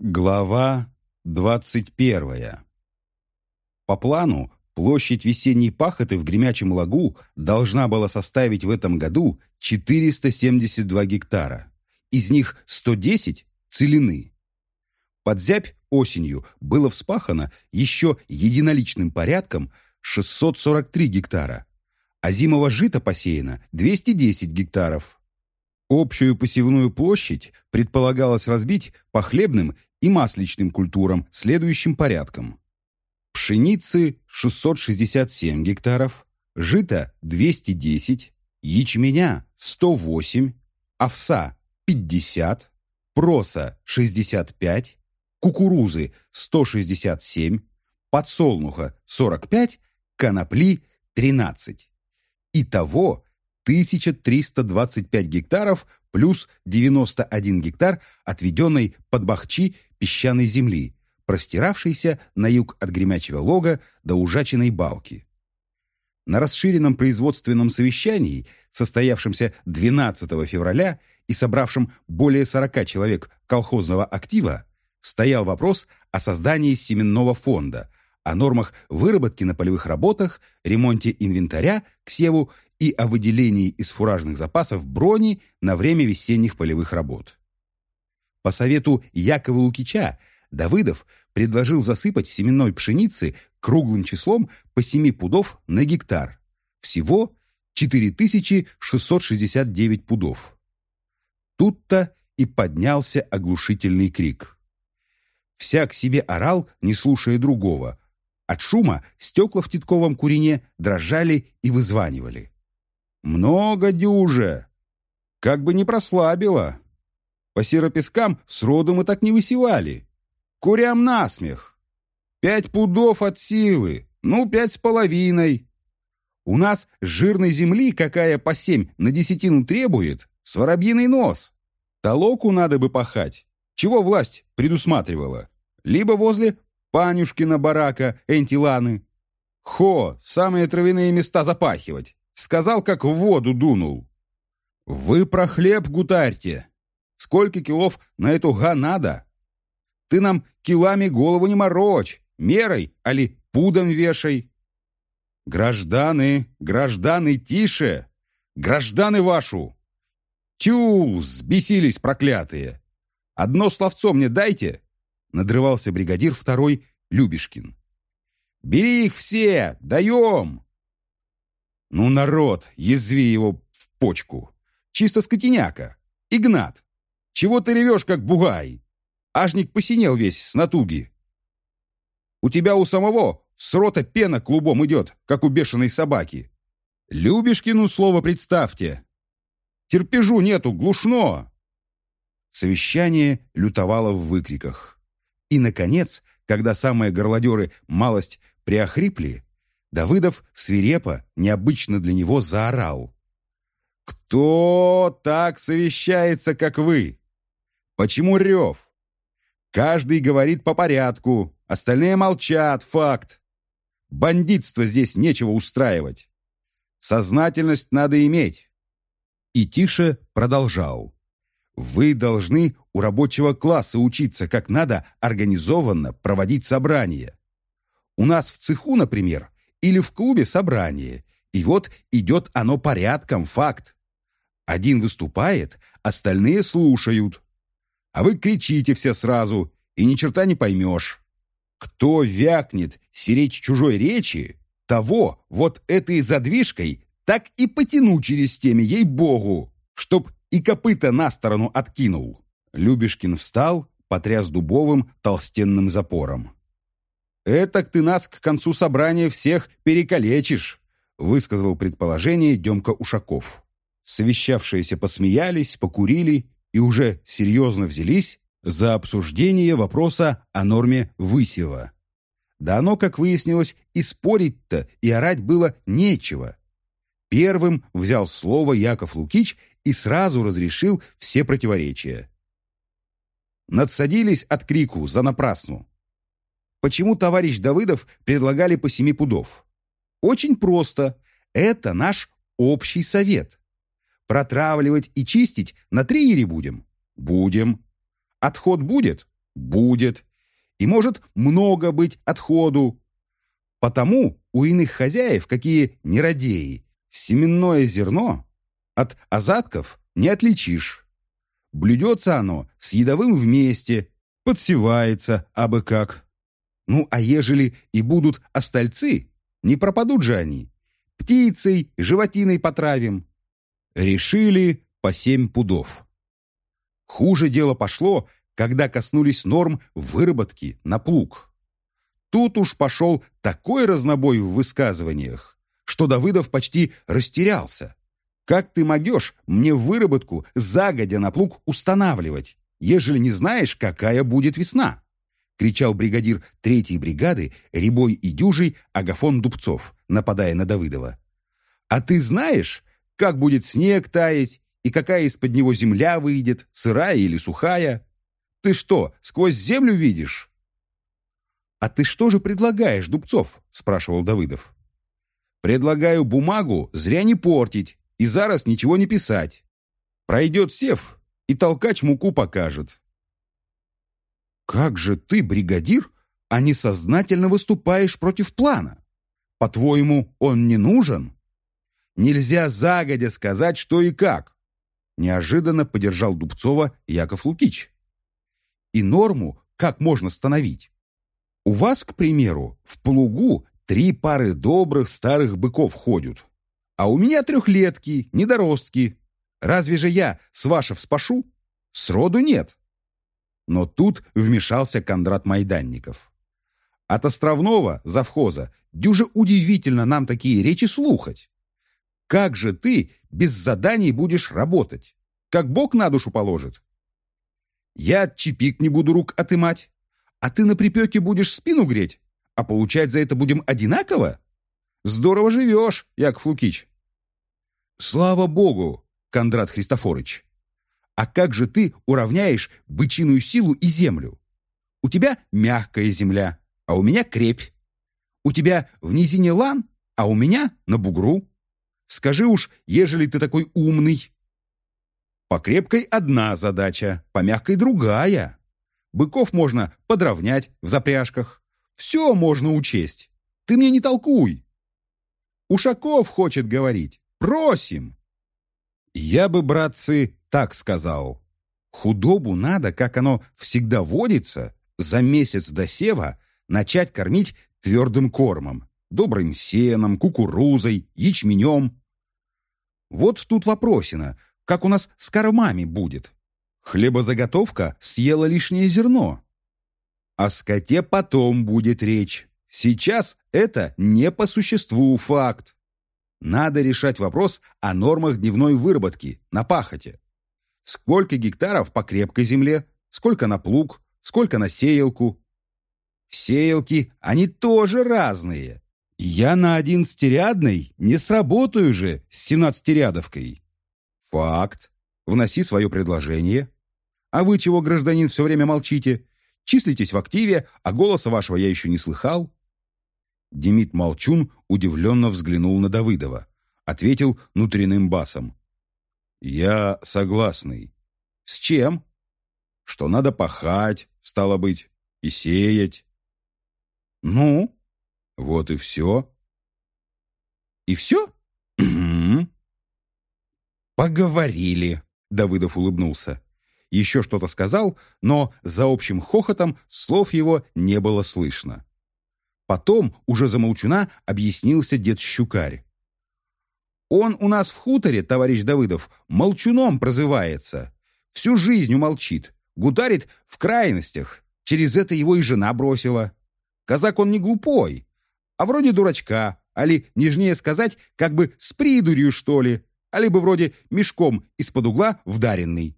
Глава 21. По плану, площадь весенней пахоты в Гремячем лагу должна была составить в этом году 472 гектара. Из них 110 – целины. Под зябь осенью было вспахано еще единоличным порядком 643 гектара, а зимового жита посеяно 210 гектаров. Общую посевную площадь предполагалось разбить по хлебным и масличным культурам следующим порядком. Пшеницы 667 гектаров, жита 210, ячменя 108, овса 50, проса 65, кукурузы 167, подсолнуха 45, конопли 13. Итого 1325 гектаров плюс 91 гектар отведенной под бахчи песчаной земли, простиравшейся на юг от Гремячего лога до Ужачиной балки. На расширенном производственном совещании, состоявшемся 12 февраля и собравшем более 40 человек колхозного актива, стоял вопрос о создании семенного фонда, о нормах выработки на полевых работах, ремонте инвентаря к севу и о выделении из фуражных запасов брони на время весенних полевых работ. По совету Якова Лукича Давыдов предложил засыпать семенной пшеницы круглым числом по 7 пудов на гектар. Всего 4669 пудов. Тут-то и поднялся оглушительный крик. Всяк себе орал, не слушая другого. От шума стекла в титковом курине дрожали и вызванивали. Много дюже. Как бы не прослабило. По серопескам сроду мы так не высевали. Курям насмех. Пять пудов от силы, ну, пять с половиной. У нас жирной земли, какая по семь на десятину требует, с воробьиный нос. Толоку надо бы пахать. Чего власть предусматривала? Либо возле Панюшкина барака, Энтиланы. Хо, самые травяные места запахивать. Сказал, как в воду дунул. Вы про хлеб гутарьте. Сколько килов на эту га надо? Ты нам килами голову не морочь, мерой, али пудом вешай. Гражданы, гражданы, тише! Гражданы вашу! Тю, сбесились проклятые! Одно словцо мне дайте!» Надрывался бригадир второй Любешкин. «Бери их все! Даем!» Ну, народ, язви его в почку. Чисто скотиняка. Игнат, чего ты ревешь, как бугай? Ажник посинел весь с натуги. У тебя у самого с рота пена клубом идет, как у бешеной собаки. Любешкину слово представьте. Терпежу нету, глушно. Совещание лютовало в выкриках. И, наконец, когда самые горлодеры малость приохрипли, Давыдов свирепо, необычно для него, заорал. «Кто так совещается, как вы? Почему рев? Каждый говорит по порядку, остальные молчат, факт. Бандитство здесь нечего устраивать. Сознательность надо иметь». И тише продолжал. «Вы должны у рабочего класса учиться, как надо организованно проводить собрания. У нас в цеху, например, или в клубе собрание. И вот идет оно порядком, факт. Один выступает, остальные слушают. А вы кричите все сразу, и ни черта не поймешь. Кто вякнет сереть чужой речи, того вот этой задвижкой так и потяну через теме, ей-богу, чтоб и копыта на сторону откинул. Любешкин встал, потряс дубовым толстенным запором. «Этак ты нас к концу собрания всех перекалечишь», высказал предположение Демка Ушаков. Совещавшиеся посмеялись, покурили и уже серьезно взялись за обсуждение вопроса о норме высева. Да оно, как выяснилось, и спорить-то, и орать было нечего. Первым взял слово Яков Лукич и сразу разрешил все противоречия. Надсадились от крику за напрасну. Почему товарищ Давыдов предлагали по семи пудов? Очень просто. Это наш общий совет. Протравливать и чистить на триере будем? Будем. Отход будет? Будет. И может много быть отходу. Потому у иных хозяев, какие нерадеи, семенное зерно от азатков не отличишь. Блюдется оно с едовым вместе, подсевается абы как. Ну, а ежели и будут остальцы, не пропадут же они. Птицей, животиной потравим. Решили по семь пудов. Хуже дело пошло, когда коснулись норм выработки на плуг. Тут уж пошел такой разнобой в высказываниях, что Давыдов почти растерялся. Как ты могешь мне выработку загодя на плуг устанавливать, ежели не знаешь, какая будет весна? кричал бригадир третьей бригады Рябой и Дюжий Агафон Дубцов, нападая на Давыдова. «А ты знаешь, как будет снег таять и какая из-под него земля выйдет, сырая или сухая? Ты что, сквозь землю видишь?» «А ты что же предлагаешь, Дубцов?» – спрашивал Давыдов. «Предлагаю бумагу зря не портить и зараз ничего не писать. Пройдет сев, и толкач муку покажет. Как же ты, бригадир, а не сознательно выступаешь против плана? По-твоему, он не нужен? Нельзя загодя сказать, что и как. Неожиданно поддержал Дубцова Яков Лукич. И норму как можно становить? У вас, к примеру, в плугу три пары добрых старых быков ходят, а у меня трехлетки, недоростки. Разве же я с вашего спашу? Сроду нет. Но тут вмешался Кондрат Майданников. От Островного, завхоза, дюже удивительно нам такие речи слухать. Как же ты без заданий будешь работать? Как Бог на душу положит? Я чепик не буду рук отымать, а ты на припеке будешь спину греть, а получать за это будем одинаково? Здорово живешь, Яков Лукич. Слава Богу, Кондрат Христофорович. А как же ты уравняешь бычиную силу и землю? У тебя мягкая земля, а у меня крепь. У тебя в низине лан, а у меня на бугру. Скажи уж, ежели ты такой умный. По крепкой одна задача, по мягкой другая. Быков можно подровнять в запряжках. Все можно учесть. Ты мне не толкуй. Ушаков хочет говорить. Просим. Я бы, братцы, так сказал. Худобу надо, как оно всегда водится, за месяц до сева начать кормить твердым кормом, добрым сеном, кукурузой, ячменем. Вот тут вопросина, как у нас с кормами будет. Хлебозаготовка съела лишнее зерно. О скоте потом будет речь. Сейчас это не по существу факт. Надо решать вопрос о нормах дневной выработки на пахоте. Сколько гектаров по крепкой земле, сколько на плуг, сколько на сеялку. Сеялки, они тоже разные. Я на одиннадцатирядной не сработаю же с семнадцатирядовкой. Факт. Вноси свое предложение. А вы чего, гражданин, все время молчите? Числитесь в активе, а голоса вашего я еще не слыхал. Демид Молчун удивленно взглянул на Давыдова. Ответил внутренним басом. «Я согласный». «С чем?» «Что надо пахать, стало быть, и сеять». «Ну?» «Вот и все». «И все?» «Поговорили», — Давыдов улыбнулся. Еще что-то сказал, но за общим хохотом слов его не было слышно. Потом, уже за объяснился дед Щукарь. Он у нас в хуторе, товарищ Давыдов, молчуном прозывается. Всю жизнь умолчит, гутарит в крайностях. Через это его и жена бросила. Казак он не глупой, а вроде дурачка, али, нежнее сказать, как бы с придурью, что ли, а либо вроде мешком из-под угла вдаренный.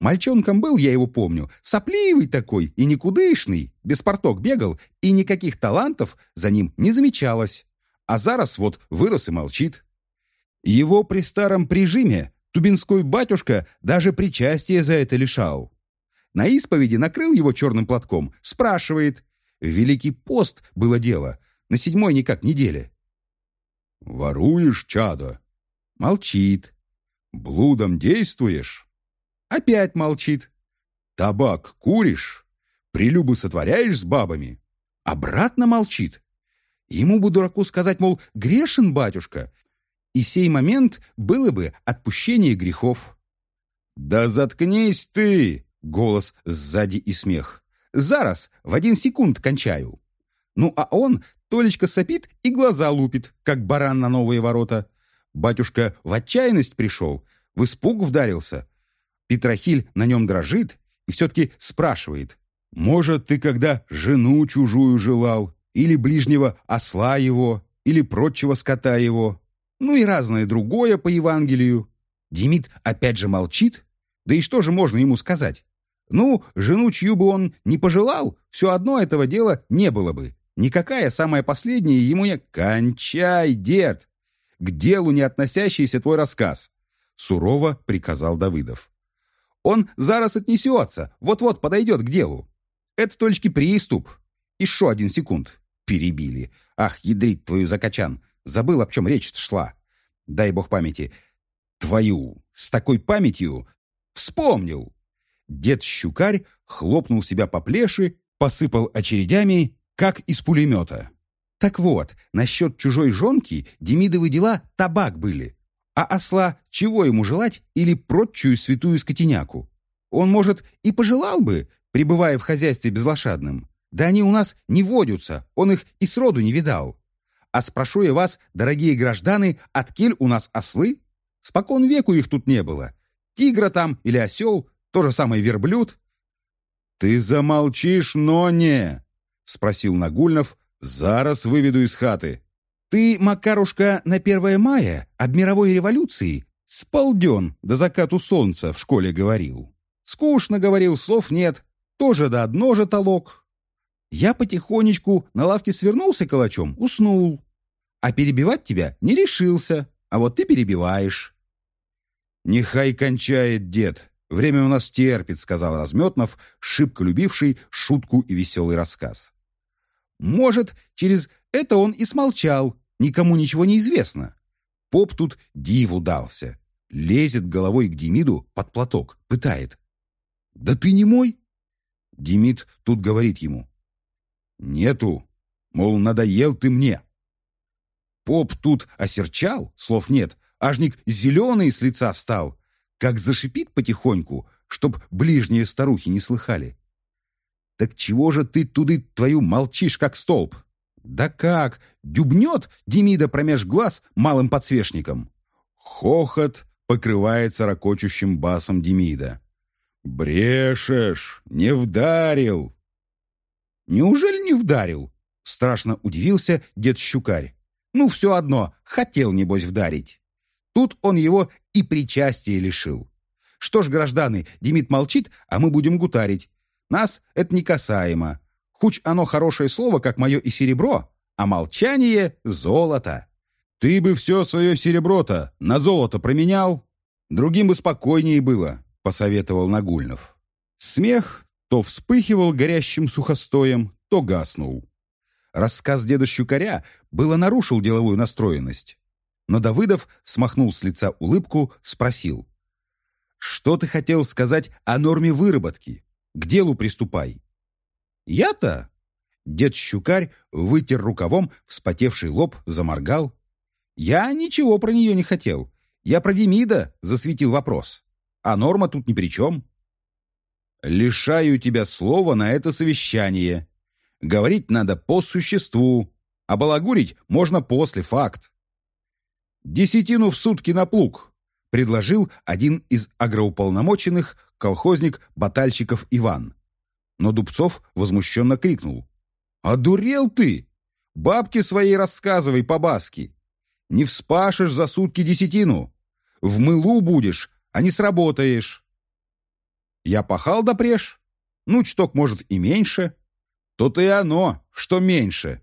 Мальчонком был, я его помню, сопливый такой и никудышный, без порток бегал, и никаких талантов за ним не замечалось. А зараз вот вырос и молчит. Его при старом прижиме Тубинской батюшка даже причастие за это лишал. На исповеди накрыл его черным платком, спрашивает. В Великий пост было дело, на седьмой никак неделе. «Воруешь, чадо?» Молчит. «Блудом действуешь?» Опять молчит. «Табак куришь?» Прелюбы сотворяешь с бабами? Обратно молчит. Ему бы дураку сказать, мол, грешен батюшка, и сей момент было бы отпущение грехов. «Да заткнись ты!» — голос сзади и смех. «Зараз, в один секунд кончаю». Ну, а он Толечка сопит и глаза лупит, как баран на новые ворота. Батюшка в отчаянность пришел, в испуг вдарился. Петрохиль на нем дрожит и все-таки спрашивает. «Может, ты когда жену чужую желал, или ближнего осла его, или прочего скота его?» Ну и разное другое по Евангелию. Демид опять же молчит. Да и что же можно ему сказать? Ну, жену, чью бы он не пожелал, все одно этого дела не было бы. Никакая самая последняя ему не... «Кончай, дед! К делу не относящийся твой рассказ!» Сурово приказал Давыдов. «Он зараз отнесется, вот-вот подойдет к делу. Это только приступ. Еще один секунд. Перебили. Ах, ядрить твою закачан. Забыл, об чем речь шла. Дай бог памяти. Твою. С такой памятью. Вспомнил. Дед Щукарь хлопнул себя по плеши, посыпал очередями как из пулемета. Так вот, насчет чужой жонки Демидовы дела табак были. А осла чего ему желать или прочую святую скотиняку? Он, может, и пожелал бы, пребывая в хозяйстве безлошадным. Да они у нас не водятся, он их и сроду не видал. А спрошу я вас, дорогие граждане, откель у нас ослы? Спокон веку их тут не было. Тигра там или осел, то же самое верблюд. «Ты замолчишь, но не!» — спросил Нагульнов. «Зараз выведу из хаты». «Ты, Макарушка, на 1 мая об мировой революции с полден до закату солнца в школе говорил. Скучно говорил, слов нет, тоже да одно же толок. Я потихонечку на лавке свернулся калачом, уснул. А перебивать тебя не решился, а вот ты перебиваешь». «Нехай кончает дед», «Время у нас терпит», — сказал Разметнов, шибко любивший шутку и веселый рассказ. Может, через это он и смолчал, никому ничего не известно. Поп тут диву дался. Лезет головой к Демиду под платок, пытает. «Да ты не мой?» Демид тут говорит ему. «Нету, мол, надоел ты мне». Поп тут осерчал, слов нет, ажник зеленый с лица стал, как зашипит потихоньку, чтоб ближние старухи не слыхали. Так чего же ты туды твою молчишь, как столб? Да как? Дюбнет Демида промеж глаз малым подсвечником. Хохот покрывается ракочущим басом Демида. «Брешешь! Не вдарил!» «Неужели не вдарил?» Страшно удивился дед Щукарь. «Ну, все одно, хотел, небось, вдарить». Тут он его и причастие лишил. Что ж, гражданы, Демид молчит, а мы будем гутарить. Нас это не касаемо. Хуч оно хорошее слово, как мое и серебро, а молчание — золото. Ты бы все свое серебро-то на золото променял, другим бы спокойнее было, — посоветовал Нагульнов. Смех то вспыхивал горящим сухостоем, то гаснул. Рассказ деда Щукаря было нарушил деловую настроенность. Но Давыдов смахнул с лица улыбку, спросил. «Что ты хотел сказать о норме выработки? К делу приступай». «Я-то?» Дед Щукарь вытер рукавом вспотевший лоб, заморгал. «Я ничего про нее не хотел. Я про Демида засветил вопрос. А норма тут ни при чем». «Лишаю тебя слова на это совещание. Говорить надо по существу, а балагурить можно после факт». «Десятину в сутки на плуг», — предложил один из агроуполномоченных, колхозник Батальщиков Иван. Но Дубцов возмущенно крикнул. «Одурел ты! Бабке своей рассказывай по-баски! Не вспашешь за сутки десятину! В мылу будешь, а не сработаешь!» «Я пахал допреж? Ну, чток, может, и меньше. То-то и оно, что меньше.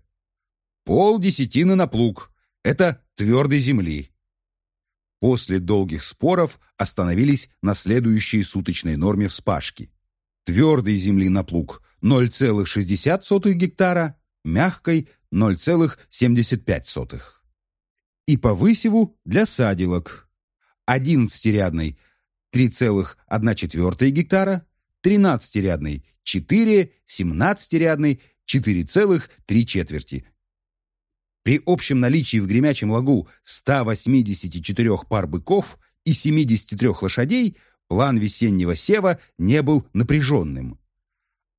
Пол десятины на плуг. Это твердой земли. После долгих споров остановились на следующей суточной норме вспашки. Твердой земли на плуг 0,60 гектара, мягкой 0,75. И по высеву для садилок 11-рядной 3,1 гектара, 13-рядной 4, 17-рядный, 4 целых 3 четверти. При общем наличии в Гремячем лагу 184 пар быков и 73 лошадей план весеннего сева не был напряженным.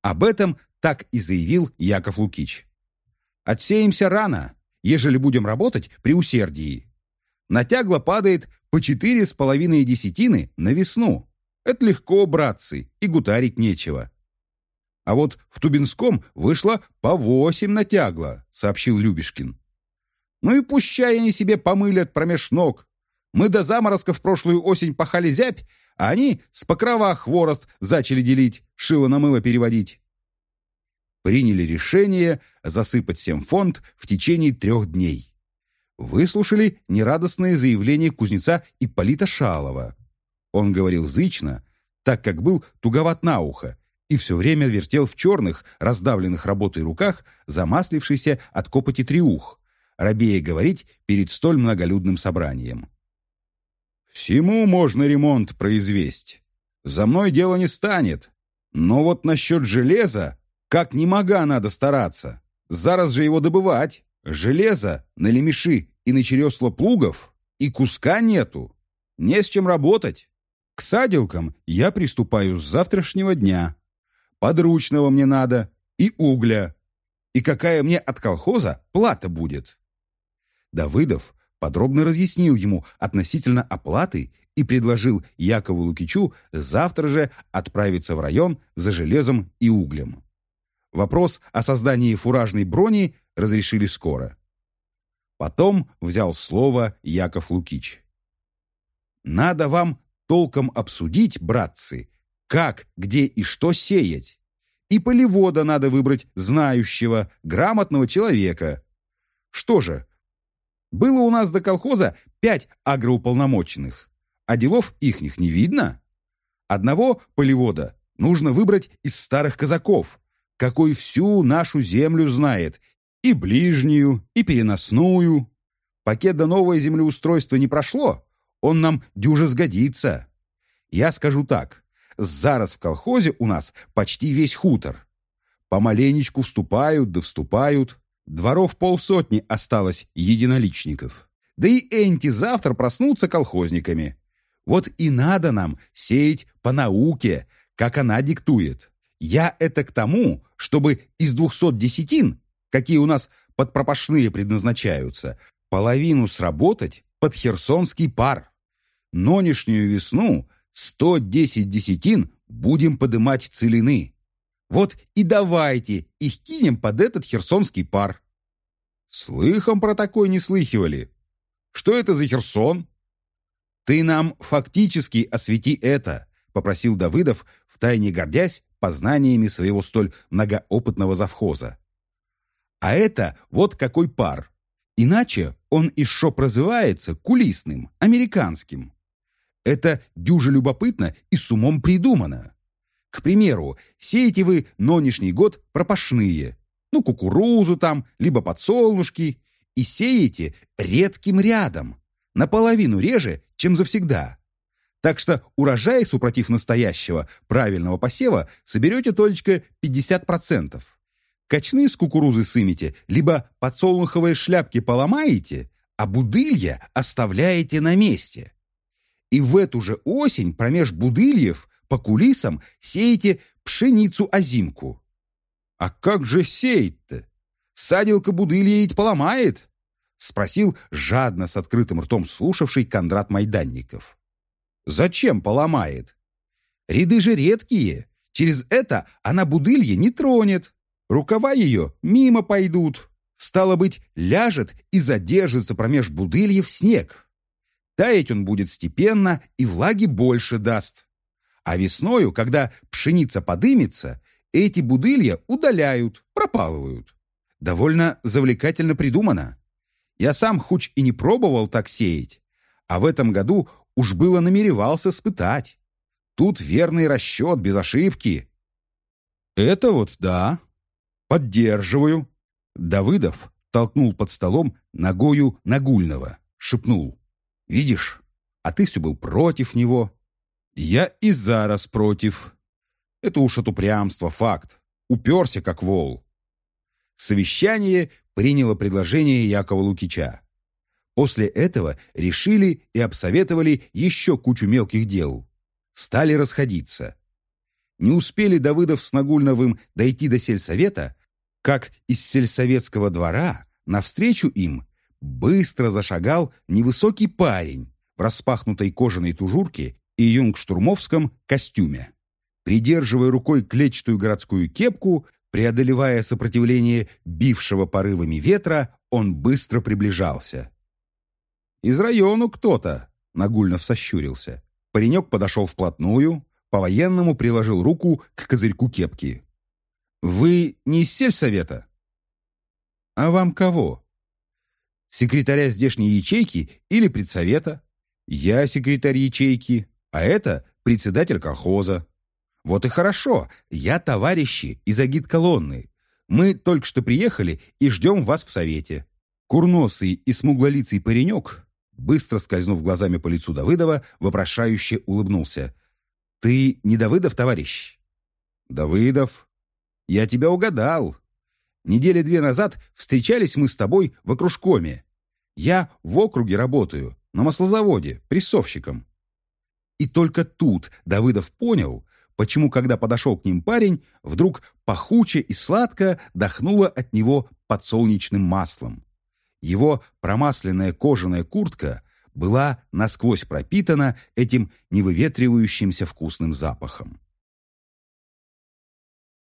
Об этом так и заявил Яков Лукич. «Отсеемся рано, ежели будем работать при усердии. Натягло падает по четыре с половиной десятины на весну. Это легко, братцы, и гутарить нечего». «А вот в Тубинском вышло по восемь натягло», — сообщил Любешкин. «Ну и пущай они себе помылят промеж ног. Мы до заморозка в прошлую осень пахали зябь, а они с покрова хворост зачали делить, шило на мыло переводить. Приняли решение засыпать всем фонд в течение трех дней. Выслушали нерадостное заявление кузнеца Ипполита Шалова. Он говорил зычно, так как был туговат на ухо, и все время вертел в черных, раздавленных работой руках, замаслившийся от копоти триух, рабея говорить перед столь многолюдным собранием. Всему можно ремонт произвести. За мной дело не станет. Но вот насчет железа, как не мога надо стараться. Зараз же его добывать. Железо на лемеши и на чересла плугов и куска нету. Не с чем работать. К саделкам я приступаю с завтрашнего дня. Подручного мне надо и угля. И какая мне от колхоза плата будет? Давыдов подробно разъяснил ему относительно оплаты и предложил Якову Лукичу завтра же отправиться в район за железом и углем. Вопрос о создании фуражной брони разрешили скоро. Потом взял слово Яков Лукич. «Надо вам толком обсудить, братцы, как, где и что сеять. И полевода надо выбрать знающего, грамотного человека. Что же, было у нас до колхоза пять агроуполномоченных, а делов ихних не видно. Одного полевода нужно выбрать из старых казаков, какой всю нашу землю знает, и ближнюю, и переносную. Пакет до новое землеустройство не прошло, он нам дюже сгодится. Я скажу так, зараз в колхозе у нас почти весь хутор. Помаленечку вступают да вступают, Дворов полсотни осталось единоличников. Да и энти завтра проснутся колхозниками. Вот и надо нам сеять по науке, как она диктует. Я это к тому, чтобы из двухсот десятин, какие у нас подпропашные предназначаются, половину сработать под херсонский пар. Нонешнюю весну 110 десятин будем подымать целины. Вот и давайте их кинем под этот херсонский пар. Слыхом про такой не слыхивали. Что это за Херсон? Ты нам фактически освети это, попросил Давыдов, втайне гордясь познаниями своего столь многоопытного завхоза. А это вот какой пар. Иначе он еще прозывается кулисным, американским. Это дюже любопытно и с умом придумано. К примеру, сеете вы нынешний год пропашные, ну, кукурузу там, либо подсолнушки, и сеете редким рядом, наполовину реже, чем завсегда. Так что урожай, супротив настоящего правильного посева, соберете только 50%. Качны с кукурузы сымете, либо подсолнуховые шляпки поломаете, а будылья оставляете на месте. И в эту же осень промеж будыльев по кулисам сеете пшеницу-озимку. А как же сеять-то? Садилка будыльеить поломает? Спросил жадно с открытым ртом слушавший Кондрат Майданников. Зачем поломает? Ряды же редкие. Через это она будылье не тронет. Рукава ее мимо пойдут. Стало быть, ляжет и задержится промеж будыльев снег. Таять он будет степенно и влаги больше даст. А весною, когда пшеница подымется, эти будылья удаляют, пропалывают. Довольно завлекательно придумано. Я сам хуч и не пробовал так сеять, а в этом году уж было намеревался спытать. Тут верный расчет, без ошибки. Это вот да. Поддерживаю. Давыдов толкнул под столом ногою Нагульного, шепнул. Видишь, а ты все был против него. Я и зараз против. Это уж от упрямства, факт. Уперся, как вол. Совещание приняло предложение Якова Лукича. После этого решили и обсоветовали еще кучу мелких дел. Стали расходиться. Не успели Давыдов с Нагульновым дойти до сельсовета, как из сельсоветского двора навстречу им быстро зашагал невысокий парень в распахнутой кожаной тужурке и юнгштурмовском костюме. Придерживая рукой клетчатую городскую кепку, преодолевая сопротивление бившего порывами ветра, он быстро приближался. «Из району кто-то», — Нагульнов сощурился. Паренек подошел вплотную, по-военному приложил руку к козырьку кепки. «Вы не из сельсовета?» «А вам кого?» «Секретаря здешней ячейки или предсовета?» «Я секретарь ячейки, а это председатель колхоза». «Вот и хорошо, я товарищи из агит-колонны. Мы только что приехали и ждем вас в совете». Курносый и смуглолицый паренек, быстро скользнув глазами по лицу Давыдова, вопрошающе улыбнулся. «Ты не Давыдов, товарищ?» «Давыдов. Я тебя угадал. Недели две назад встречались мы с тобой в окружкоме. Я в округе работаю, на маслозаводе, прессовщиком». И только тут Давыдов понял, почему, когда подошел к ним парень, вдруг пахуче и сладко дохнуло от него подсолнечным маслом. Его промасленная кожаная куртка была насквозь пропитана этим невыветривающимся вкусным запахом.